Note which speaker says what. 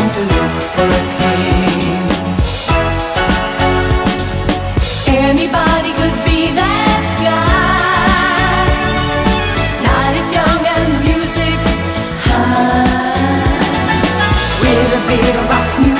Speaker 1: to look for a king. Anybody could be that guy. Night is young and the music's high. With a bit of rock music.